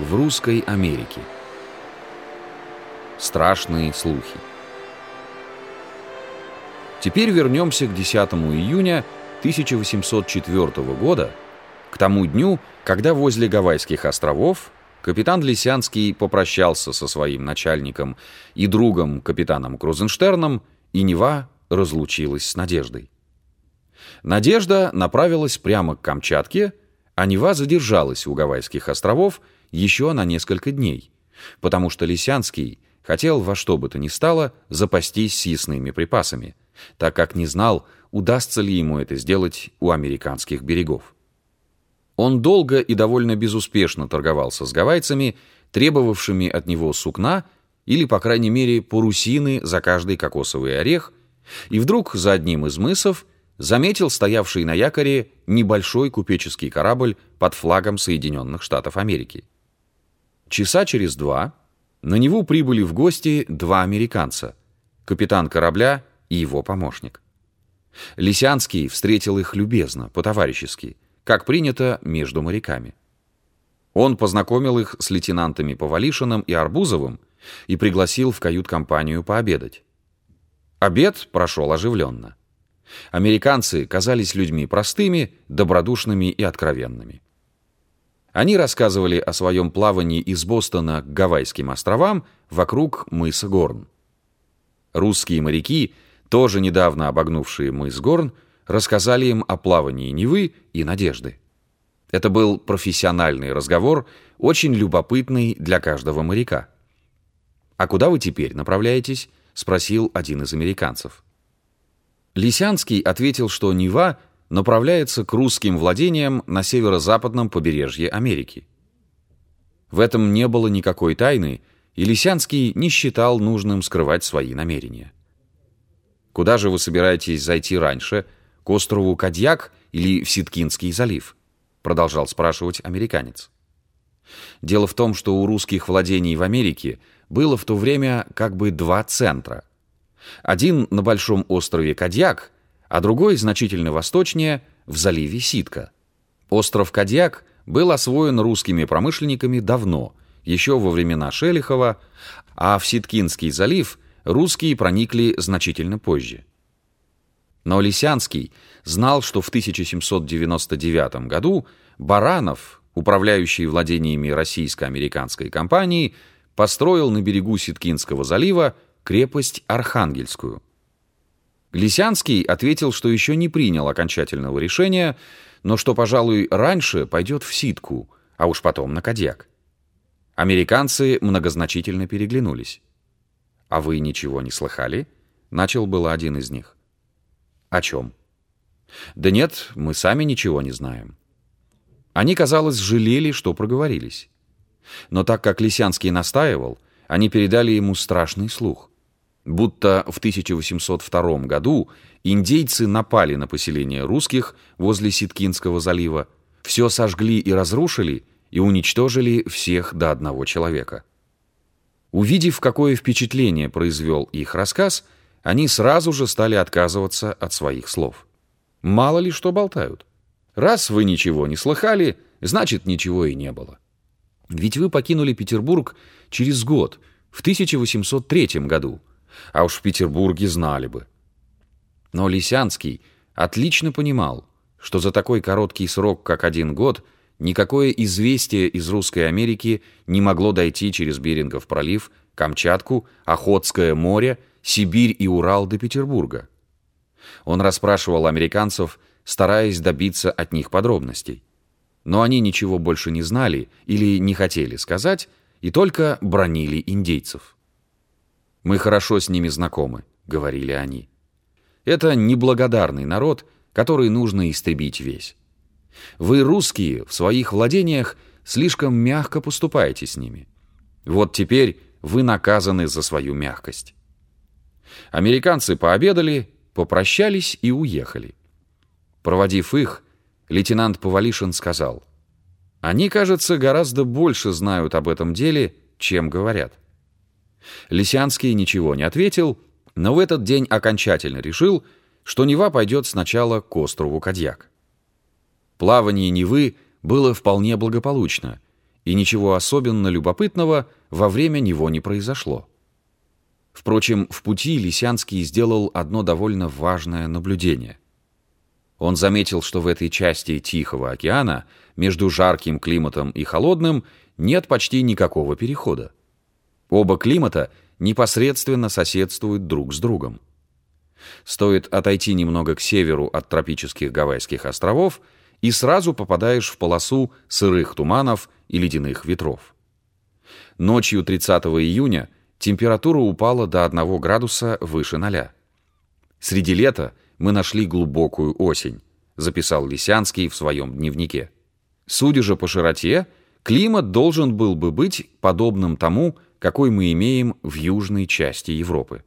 в русской Америке. Страшные слухи. Теперь вернемся к 10 июня 1804 года, к тому дню, когда возле Гавайских островов капитан Лисянский попрощался со своим начальником и другом капитаном Крузенштерном, и Нева разлучилась с Надеждой. Надежда направилась прямо к Камчатке, а Нева задержалась у Гавайских островов еще на несколько дней, потому что Лисянский хотел во что бы то ни стало запастись съестными припасами, так как не знал, удастся ли ему это сделать у американских берегов. Он долго и довольно безуспешно торговался с гавайцами, требовавшими от него сукна или, по крайней мере, парусины за каждый кокосовый орех, и вдруг за одним из мысов заметил стоявший на якоре небольшой купеческий корабль под флагом Соединенных Штатов Америки. Часа через два на него прибыли в гости два американца, капитан корабля и его помощник. Лисянский встретил их любезно, по-товарищески – как принято между моряками. Он познакомил их с лейтенантами Повалишиным и Арбузовым и пригласил в кают-компанию пообедать. Обед прошел оживленно. Американцы казались людьми простыми, добродушными и откровенными. Они рассказывали о своем плавании из Бостона к Гавайским островам вокруг мыса Горн. Русские моряки, тоже недавно обогнувшие мыс Горн, рассказали им о плавании Невы и Надежды. Это был профессиональный разговор, очень любопытный для каждого моряка. «А куда вы теперь направляетесь?» — спросил один из американцев. Лисянский ответил, что Нева направляется к русским владениям на северо-западном побережье Америки. В этом не было никакой тайны, и Лисянский не считал нужным скрывать свои намерения. «Куда же вы собираетесь зайти раньше?» к острову Кадьяк или в Ситкинский залив?» продолжал спрашивать американец. Дело в том, что у русских владений в Америке было в то время как бы два центра. Один на большом острове Кадьяк, а другой значительно восточнее, в заливе Ситка. Остров Кадьяк был освоен русскими промышленниками давно, еще во времена Шелихова, а в Ситкинский залив русские проникли значительно позже. Но Лисянский знал, что в 1799 году Баранов, управляющий владениями российско-американской компании, построил на берегу Ситкинского залива крепость Архангельскую. Лисянский ответил, что еще не принял окончательного решения, но что, пожалуй, раньше пойдет в Ситку, а уж потом на Кадьяк. Американцы многозначительно переглянулись. «А вы ничего не слыхали?» — начал было один из них. О чем? Да нет, мы сами ничего не знаем. Они, казалось, жалели, что проговорились. Но так как Лисянский настаивал, они передали ему страшный слух. Будто в 1802 году индейцы напали на поселение русских возле Ситкинского залива, все сожгли и разрушили, и уничтожили всех до одного человека. Увидев, какое впечатление произвел их рассказ, они сразу же стали отказываться от своих слов. Мало ли что болтают. Раз вы ничего не слыхали, значит, ничего и не было. Ведь вы покинули Петербург через год, в 1803 году, а уж в Петербурге знали бы. Но Лисянский отлично понимал, что за такой короткий срок, как один год, никакое известие из Русской Америки не могло дойти через Берингов пролив, Камчатку, Охотское море Сибирь и Урал до Петербурга. Он расспрашивал американцев, стараясь добиться от них подробностей. Но они ничего больше не знали или не хотели сказать, и только бронили индейцев. «Мы хорошо с ними знакомы», — говорили они. «Это неблагодарный народ, который нужно истребить весь. Вы, русские, в своих владениях слишком мягко поступаете с ними. Вот теперь вы наказаны за свою мягкость». Американцы пообедали, попрощались и уехали. Проводив их, лейтенант Повалишин сказал, «Они, кажется, гораздо больше знают об этом деле, чем говорят». Лисянский ничего не ответил, но в этот день окончательно решил, что Нева пойдет сначала к острову Кадьяк. Плавание Невы было вполне благополучно, и ничего особенно любопытного во время него не произошло. Впрочем, в пути Лисянский сделал одно довольно важное наблюдение. Он заметил, что в этой части Тихого океана между жарким климатом и холодным нет почти никакого перехода. Оба климата непосредственно соседствуют друг с другом. Стоит отойти немного к северу от тропических Гавайских островов, и сразу попадаешь в полосу сырых туманов и ледяных ветров. Ночью 30 июня температура упала до 1 градуса выше ноля. Среди лета мы нашли глубокую осень, записал Лисянский в своем дневнике. Судя же по широте, климат должен был бы быть подобным тому, какой мы имеем в южной части Европы.